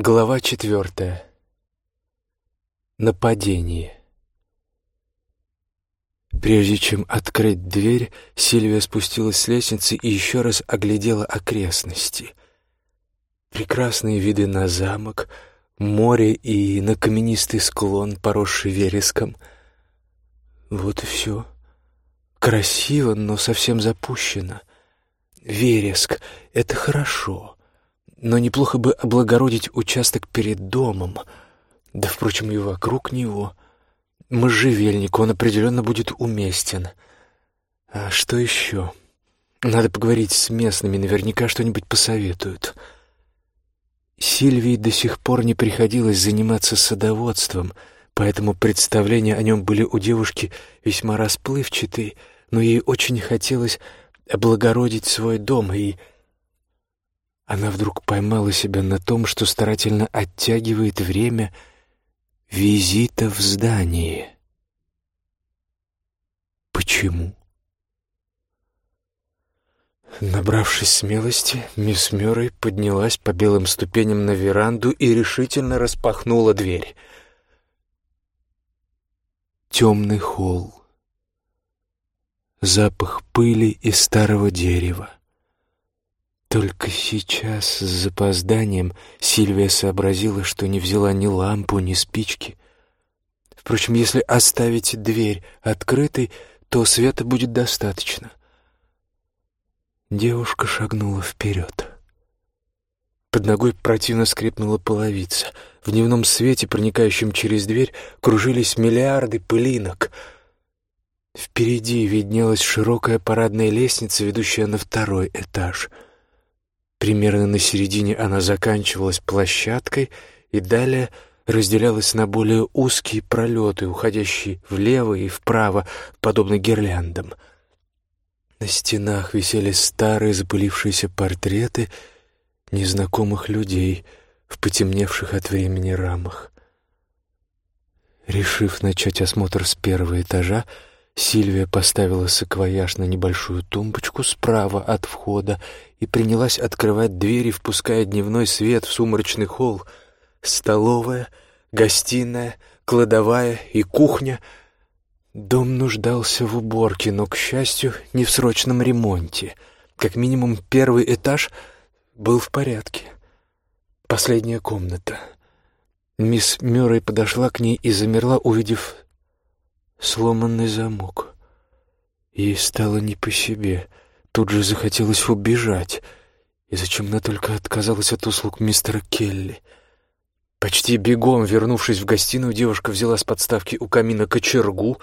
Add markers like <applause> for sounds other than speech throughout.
Глава четвертая. Нападение. Прежде чем открыть дверь, Сильвия спустилась с лестницы и еще раз оглядела окрестности. Прекрасные виды на замок, море и на каменистый склон, поросший вереском. Вот и все. Красиво, но совсем запущено. Вереск — это хорошо но неплохо бы облагородить участок перед домом, да, впрочем, и вокруг него. Можжевельник, он определенно будет уместен. А что еще? Надо поговорить с местными, наверняка что-нибудь посоветуют. Сильвии до сих пор не приходилось заниматься садоводством, поэтому представления о нем были у девушки весьма расплывчатые, но ей очень хотелось облагородить свой дом и она вдруг поймала себя на том, что старательно оттягивает время визита в здание. Почему? Набравшись смелости, мисс Мюррей поднялась по белым ступеням на веранду и решительно распахнула дверь. Темный холл. Запах пыли и старого дерева. Только сейчас, с запозданием, Сильвия сообразила, что не взяла ни лампу, ни спички. Впрочем, если оставить дверь открытой, то света будет достаточно. Девушка шагнула вперед. Под ногой противно скрипнула половица. В дневном свете, проникающем через дверь, кружились миллиарды пылинок. Впереди виднелась широкая парадная лестница, ведущая на второй этаж — Примерно на середине она заканчивалась площадкой и далее разделялась на более узкие пролеты, уходящие влево и вправо, подобно гирляндам. На стенах висели старые запылившиеся портреты незнакомых людей в потемневших от времени рамах. Решив начать осмотр с первого этажа, Сильвия поставила саквояж на небольшую тумбочку справа от входа и принялась открывать двери, впуская дневной свет в сумрачный холл. Столовая, гостиная, кладовая и кухня. Дом нуждался в уборке, но, к счастью, не в срочном ремонте. Как минимум, первый этаж был в порядке. Последняя комната. Мисс Мюррей подошла к ней и замерла, увидев сломанный замок. Ей стало не по себе. Тут же захотелось убежать. И зачем она только отказалась от услуг мистера Келли? Почти бегом, вернувшись в гостиную, девушка взяла с подставки у камина кочергу,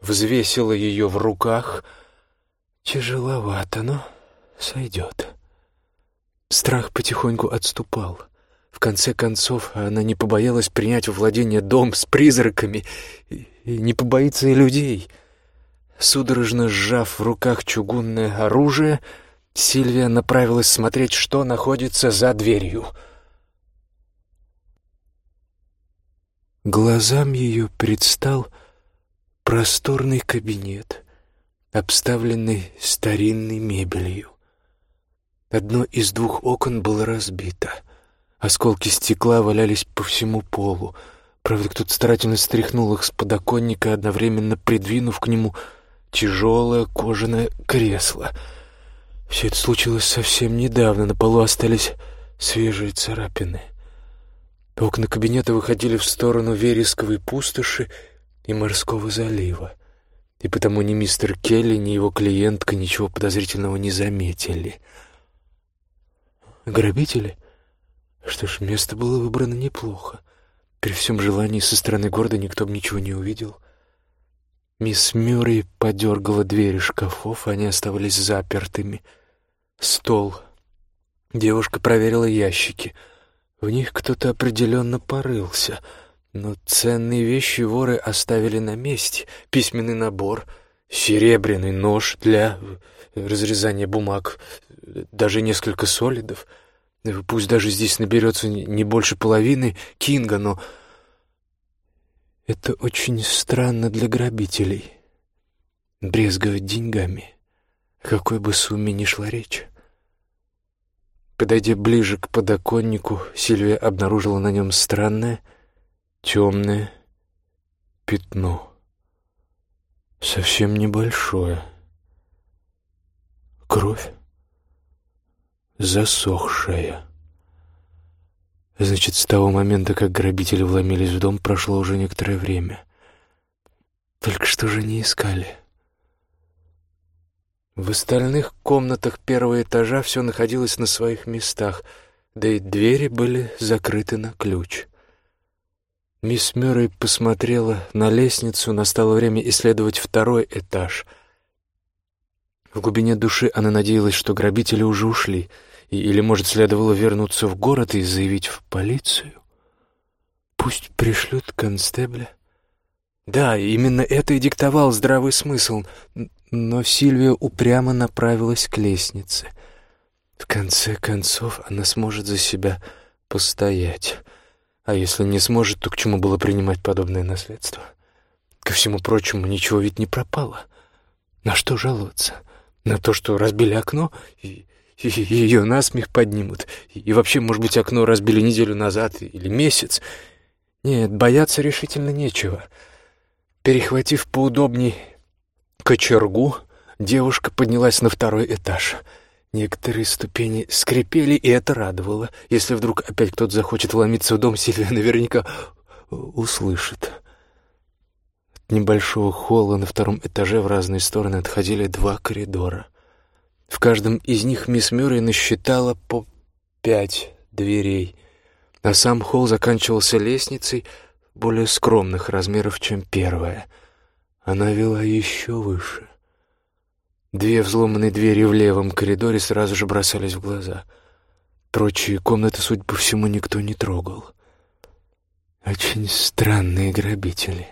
взвесила ее в руках. Тяжеловато, но сойдет. Страх потихоньку отступал. В конце концов, она не побоялась принять во владение дом с призраками и не побоится и людей. Судорожно сжав в руках чугунное оружие, Сильвия направилась смотреть, что находится за дверью. Глазам ее предстал просторный кабинет, обставленный старинной мебелью. Одно из двух окон было разбито — Осколки стекла валялись по всему полу. Правда, кто-то старательно стряхнул их с подоконника, одновременно придвинув к нему тяжелое кожаное кресло. Все это случилось совсем недавно. На полу остались свежие царапины. Окна кабинета выходили в сторону вересковой пустоши и морского залива. И потому ни мистер Келли, ни его клиентка ничего подозрительного не заметили. Грабители? Что ж, место было выбрано неплохо. При всем желании со стороны города никто бы ничего не увидел. Мисс Мюррей подергала двери шкафов, они оставались запертыми. Стол. Девушка проверила ящики. В них кто-то определенно порылся, но ценные вещи воры оставили на месте. Письменный набор, серебряный нож для разрезания бумаг, даже несколько солидов — Пусть даже здесь наберется не больше половины кинга, но это очень странно для грабителей. Брезговать деньгами, какой бы сумме ни шла речь. Подойдя ближе к подоконнику, Сильвия обнаружила на нем странное, темное пятно. Совсем небольшое. Кровь засохшая. Значит, с того момента, как грабители вломились в дом, прошло уже некоторое время. Только что же не искали? В остальных комнатах первого этажа все находилось на своих местах, да и двери были закрыты на ключ. Мисс Мюррей посмотрела на лестницу, настало время исследовать второй этаж. В глубине души она надеялась, что грабители уже ушли, или, может, следовало вернуться в город и заявить в полицию. Пусть пришлют констебля. Да, именно это и диктовал здравый смысл, но Сильвия упрямо направилась к лестнице. В конце концов, она сможет за себя постоять. А если не сможет, то к чему было принимать подобное наследство? Ко всему прочему, ничего ведь не пропало. На что жаловаться? — на то, что разбили окно, и, <laughs> ее насмех поднимут. И вообще, может быть, окно разбили неделю назад или месяц. Нет, бояться решительно нечего. Перехватив поудобней кочергу, девушка поднялась на второй этаж. Некоторые ступени скрипели, и это радовало. Если вдруг опять кто-то захочет вломиться в дом, Сильвия наверняка услышит небольшого холла на втором этаже в разные стороны отходили два коридора. В каждом из них мисс Мюррей насчитала по пять дверей, а сам холл заканчивался лестницей более скромных размеров, чем первая. Она вела еще выше. Две взломанные двери в левом коридоре сразу же бросались в глаза. Прочие комнаты, судя по всему, никто не трогал. Очень странные грабители.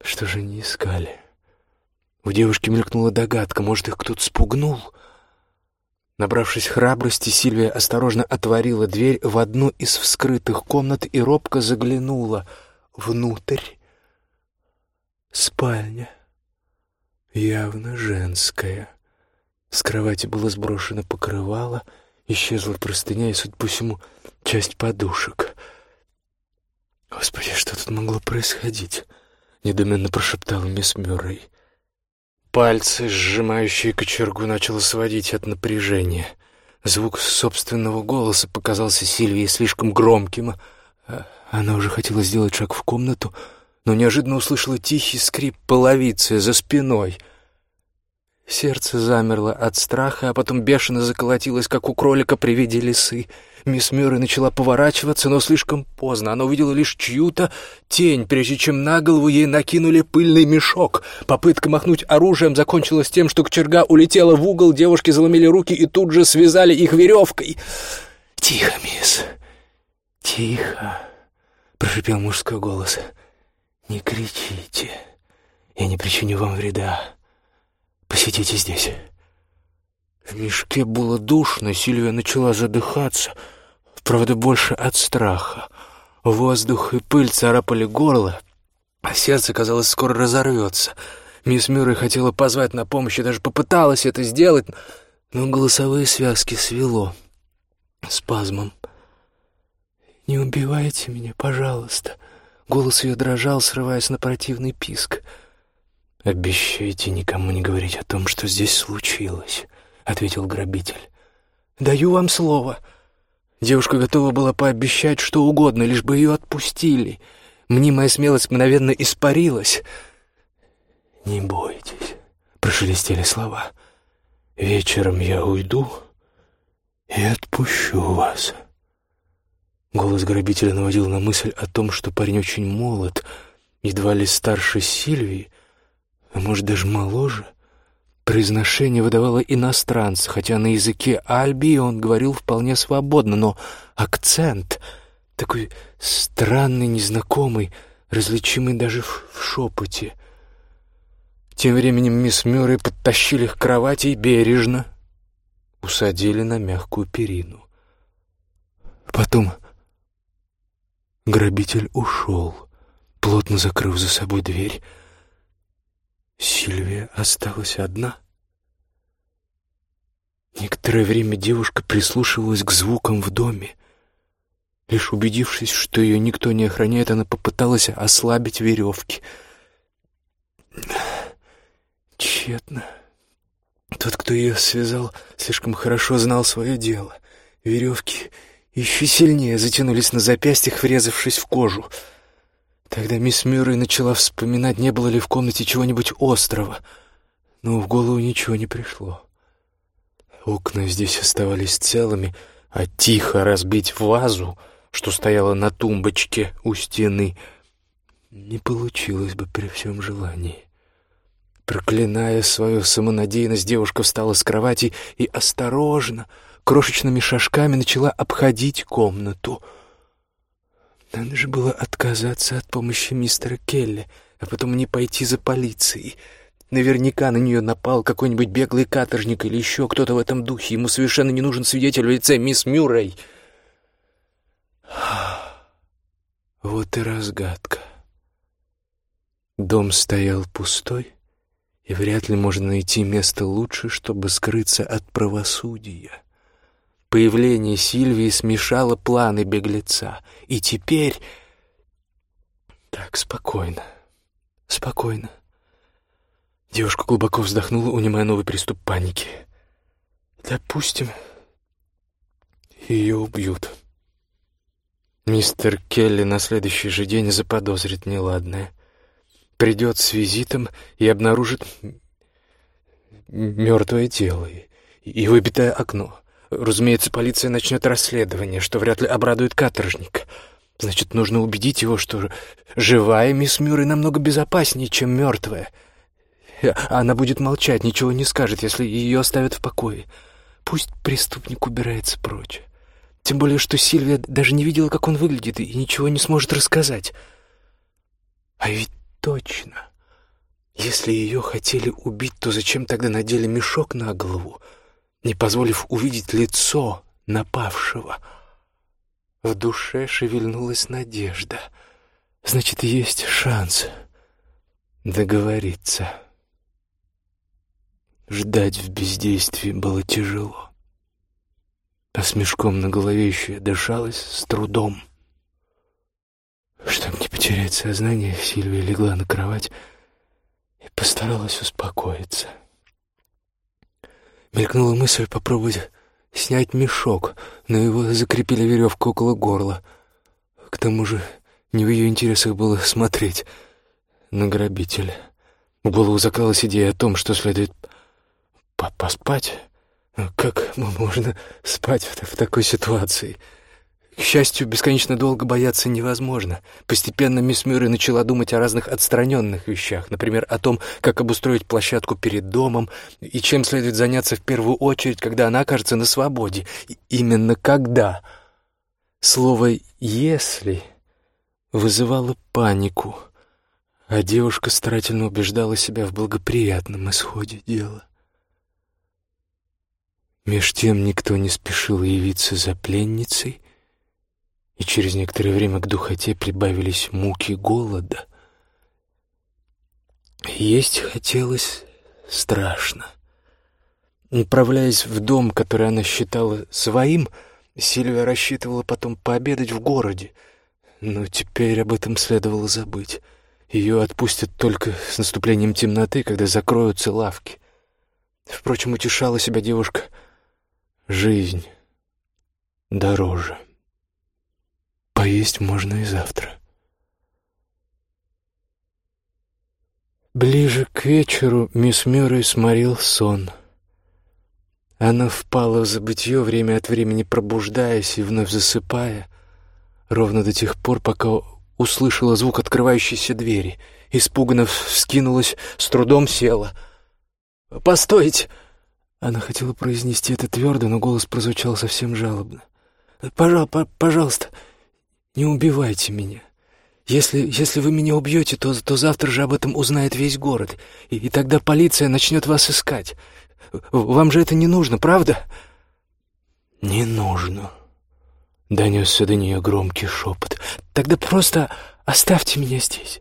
Что же они искали? У девушки мелькнула догадка, может, их кто-то спугнул? Набравшись храбрости, Сильвия осторожно отворила дверь в одну из вскрытых комнат и робко заглянула внутрь. Спальня. Явно женская. С кровати было сброшено покрывало, исчезла простыня и, судя по всему, часть подушек. Господи, что тут могло происходить? недуменно прошептала мисс Мюррей. Пальцы, сжимающие кочергу, начало сводить от напряжения. Звук собственного голоса показался Сильвии слишком громким. А она уже хотела сделать шаг в комнату, но неожиданно услышала тихий скрип половицы за спиной — Сердце замерло от страха, а потом бешено заколотилось, как у кролика при виде лисы. Мисс Мюррей начала поворачиваться, но слишком поздно. Она увидела лишь чью-то тень, прежде чем на голову ей накинули пыльный мешок. Попытка махнуть оружием закончилась тем, что кочерга улетела в угол, девушки заломили руки и тут же связали их веревкой. «Тихо, мисс, тихо», — прошипел мужской голос. «Не кричите, я не причиню вам вреда». Посидите здесь». В мешке было душно, Сильвия начала задыхаться, правда, больше от страха. Воздух и пыль царапали горло, а сердце, казалось, скоро разорвется. Мисс Мюррей хотела позвать на помощь и даже попыталась это сделать, но голосовые связки свело спазмом. «Не убивайте меня, пожалуйста». Голос ее дрожал, срываясь на противный писк. «Обещайте никому не говорить о том, что здесь случилось», — ответил грабитель. «Даю вам слово». Девушка готова была пообещать что угодно, лишь бы ее отпустили. Мнимая смелость мгновенно испарилась. «Не бойтесь», — прошелестели слова. «Вечером я уйду и отпущу вас». Голос грабителя наводил на мысль о том, что парень очень молод, едва ли старше Сильвии, а может, даже моложе. Произношение выдавало иностранца, хотя на языке Альби он говорил вполне свободно, но акцент такой странный, незнакомый, различимый даже в, в шепоте. Тем временем мисс Мюррей подтащили их к кровати и бережно усадили на мягкую перину. Потом грабитель ушел, плотно закрыв за собой дверь, Сильвия осталась одна. Некоторое время девушка прислушивалась к звукам в доме. Лишь убедившись, что ее никто не охраняет, она попыталась ослабить веревки. Тщетно. Тот, кто ее связал, слишком хорошо знал свое дело. Веревки еще сильнее затянулись на запястьях, врезавшись в кожу. Тогда мисс Мюррей начала вспоминать, не было ли в комнате чего-нибудь острого, но в голову ничего не пришло. Окна здесь оставались целыми, а тихо разбить вазу, что стояла на тумбочке у стены, не получилось бы при всем желании. Проклиная свою самонадеянность, девушка встала с кровати и осторожно, крошечными шажками начала обходить комнату. Надо же было отказаться от помощи мистера Келли, а потом не пойти за полицией — Наверняка на нее напал какой-нибудь беглый каторжник или еще кто-то в этом духе. Ему совершенно не нужен свидетель в лице мисс Мюррей. <sighs> Вот и разгадка. Дом стоял пустой, и вряд ли можно найти место лучше, чтобы скрыться от правосудия. Появление Сильвии смешало планы беглеца, и теперь... Так, спокойно, спокойно. Девушка глубоко вздохнула, унимая новый приступ паники. «Допустим, ее убьют. Мистер Келли на следующий же день заподозрит неладное. Придет с визитом и обнаружит мертвое тело и, выбитое окно. Разумеется, полиция начнет расследование, что вряд ли обрадует каторжника. Значит, нужно убедить его, что живая мисс Мюррей намного безопаснее, чем мертвая». Она будет молчать, ничего не скажет, если ее оставят в покое. Пусть преступник убирается прочь. Тем более, что Сильвия даже не видела, как он выглядит, и ничего не сможет рассказать. А ведь точно. Если ее хотели убить, то зачем тогда надели мешок на голову, не позволив увидеть лицо напавшего? В душе шевельнулась надежда. Значит, есть шанс договориться. Ждать в бездействии было тяжело. А с мешком на голове еще я дышалась с трудом. Чтобы не потерять сознание, Сильвия легла на кровать и постаралась успокоиться. Мелькнула мысль попробовать снять мешок, но его закрепили веревку около горла. К тому же не в ее интересах было смотреть на грабителя. В голову закралась идея о том, что следует Поспать? Как можно спать в, в такой ситуации? К счастью, бесконечно долго бояться невозможно. Постепенно мисс Мюррей начала думать о разных отстраненных вещах, например, о том, как обустроить площадку перед домом и чем следует заняться в первую очередь, когда она окажется на свободе. И именно когда. Слово «если» вызывало панику, а девушка старательно убеждала себя в благоприятном исходе дела. Меж тем никто не спешил явиться за пленницей, и через некоторое время к духоте прибавились муки голода. Есть хотелось страшно. Направляясь в дом, который она считала своим, Сильвия рассчитывала потом пообедать в городе, но теперь об этом следовало забыть. Ее отпустят только с наступлением темноты, когда закроются лавки. Впрочем, утешала себя девушка — Жизнь дороже. Поесть можно и завтра. Ближе к вечеру мисс Мюррей сморил сон. Она впала в забытье, время от времени пробуждаясь и вновь засыпая, ровно до тех пор, пока услышала звук открывающейся двери. Испуганно вскинулась, с трудом села. «Постойте!» Она хотела произнести это твердо, но голос прозвучал совсем жалобно. «Пожалуйста, пожалуйста, не убивайте меня. Если, если вы меня убьете, то, то завтра же об этом узнает весь город, и, и тогда полиция начнет вас искать. Вам же это не нужно, правда?» «Не нужно», — донесся до нее громкий шепот. «Тогда просто оставьте меня здесь.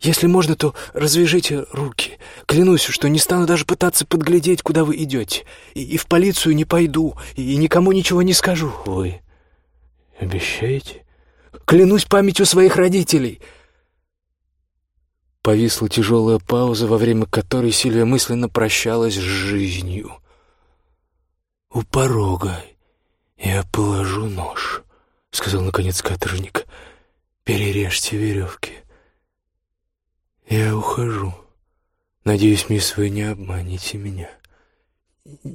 Если можно, то развяжите руки. Клянусь, что не стану даже пытаться подглядеть, куда вы идете. И, и в полицию не пойду, и, и никому ничего не скажу. Вы обещаете? Клянусь памятью своих родителей. Повисла тяжелая пауза, во время которой Сильвия мысленно прощалась с жизнью. «У порога я положу нож», — сказал наконец каторжник. «Перережьте веревки». «Я ухожу. Надеюсь, мисс, вы не обманете меня».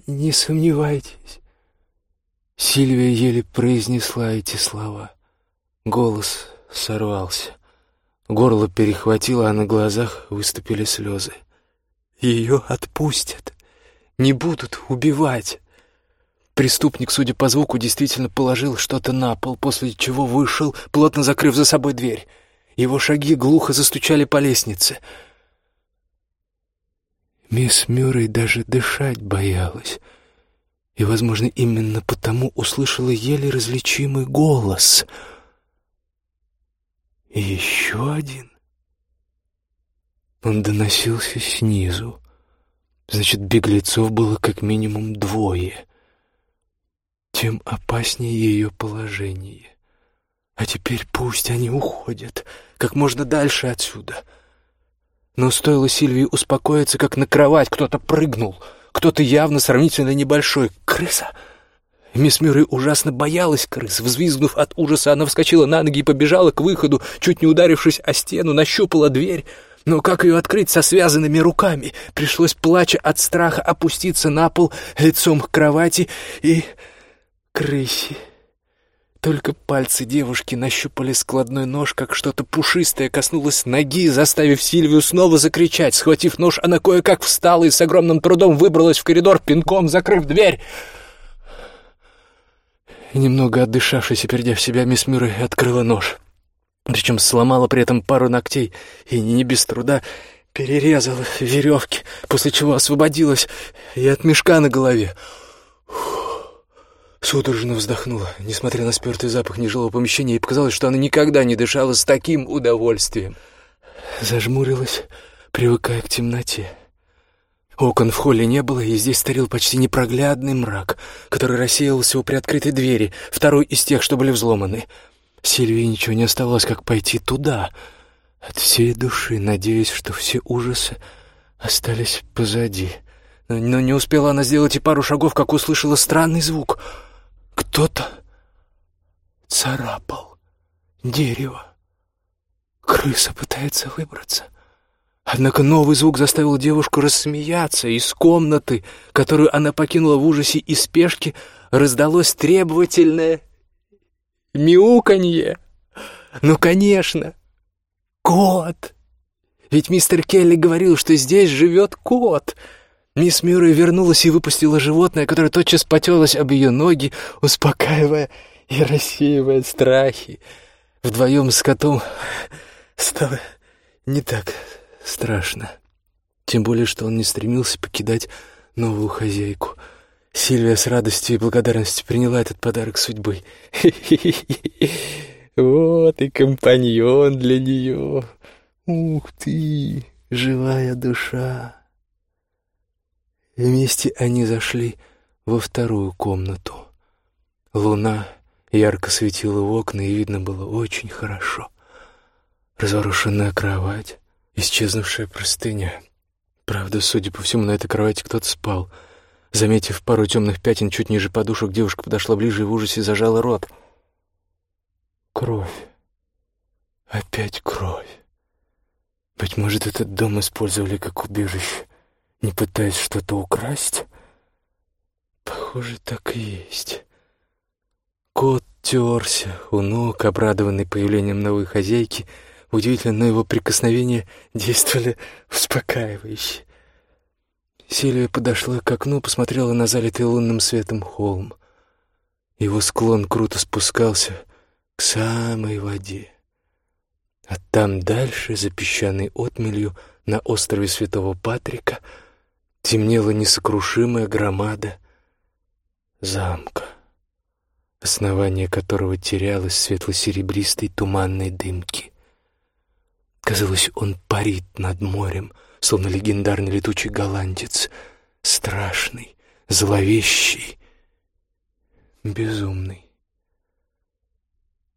«Не сомневайтесь». Сильвия еле произнесла эти слова. Голос сорвался. Горло перехватило, а на глазах выступили слезы. «Ее отпустят. Не будут убивать». Преступник, судя по звуку, действительно положил что-то на пол, после чего вышел, плотно закрыв за собой дверь. Его шаги глухо застучали по лестнице. Мисс Мюррей даже дышать боялась. И, возможно, именно потому услышала еле различимый голос. Еще один. Он доносился снизу. Значит, беглецов было как минимум двое. Тем опаснее ее положение. А теперь пусть они уходят как можно дальше отсюда. Но стоило Сильвии успокоиться, как на кровать кто-то прыгнул. Кто-то явно сравнительно небольшой. Крыса! Мисс Мюррей ужасно боялась крыс. Взвизгнув от ужаса, она вскочила на ноги и побежала к выходу, чуть не ударившись о стену, нащупала дверь. Но как ее открыть со связанными руками? Пришлось, плача от страха, опуститься на пол лицом к кровати и... крысе. Только пальцы девушки нащупали складной нож, как что-то пушистое коснулось ноги, заставив Сильвию снова закричать. Схватив нож, она кое-как встала и с огромным трудом выбралась в коридор, пинком закрыв дверь. Немного отдышавшись и перейдя в себя, мисс Мюррей открыла нож. Причем сломала при этом пару ногтей и не без труда перерезала веревки, после чего освободилась и от мешка на голове. Судорожно вздохнула, несмотря на спертый запах нежилого помещения, и показалось, что она никогда не дышала с таким удовольствием. Зажмурилась, привыкая к темноте. Окон в холле не было, и здесь старил почти непроглядный мрак, который рассеялся у приоткрытой двери, второй из тех, что были взломаны. Сильвии ничего не оставалось, как пойти туда, от всей души, надеясь, что все ужасы остались позади. Но не успела она сделать и пару шагов, как услышала странный звук — кто-то царапал дерево. Крыса пытается выбраться. Однако новый звук заставил девушку рассмеяться. Из комнаты, которую она покинула в ужасе и спешке, раздалось требовательное мяуканье. Ну, конечно, кот. Ведь мистер Келли говорил, что здесь живет кот — Мисс Мюррей вернулась и выпустила животное, которое тотчас потелось об ее ноги, успокаивая и рассеивая страхи. Вдвоем с котом стало не так страшно. Тем более, что он не стремился покидать новую хозяйку. Сильвия с радостью и благодарностью приняла этот подарок судьбы. <laughs> Вот и компаньон для нее. Ух ты, живая душа. Вместе они зашли во вторую комнату. Луна ярко светила в окна, и видно было очень хорошо. Разворошенная кровать, исчезнувшая простыня. Правда, судя по всему, на этой кровати кто-то спал. Заметив пару темных пятен чуть ниже подушек, девушка подошла ближе и в ужасе зажала рот. Кровь. Опять кровь. Быть может, этот дом использовали как убежище не пытаясь что-то украсть? Похоже, так и есть. Кот терся у ног, обрадованный появлением новой хозяйки. Удивительно, но его прикосновения действовали успокаивающе. Сильвия подошла к окну, посмотрела на залитый лунным светом холм. Его склон круто спускался к самой воде. А там дальше, за песчаной отмелью, на острове Святого Патрика — темнела несокрушимая громада замка, основание которого терялось в светло-серебристой туманной дымке. Казалось, он парит над морем, словно легендарный летучий голландец, страшный, зловещий, безумный.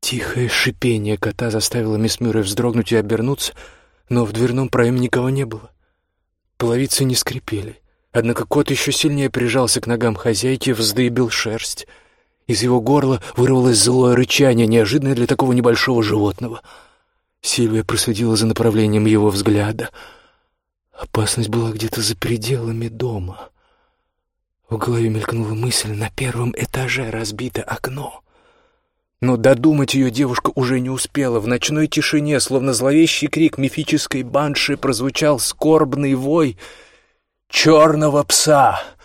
Тихое шипение кота заставило мисс Мюррей вздрогнуть и обернуться, но в дверном проеме никого не было. Половицы не скрипели, однако кот еще сильнее прижался к ногам хозяйки, вздыбил шерсть. Из его горла вырвалось злое рычание, неожиданное для такого небольшого животного — Сильвия проследила за направлением его взгляда. Опасность была где-то за пределами дома. В голове мелькнула мысль, на первом этаже разбито окно. Но додумать ее девушка уже не успела. В ночной тишине, словно зловещий крик мифической банши, прозвучал скорбный вой черного пса —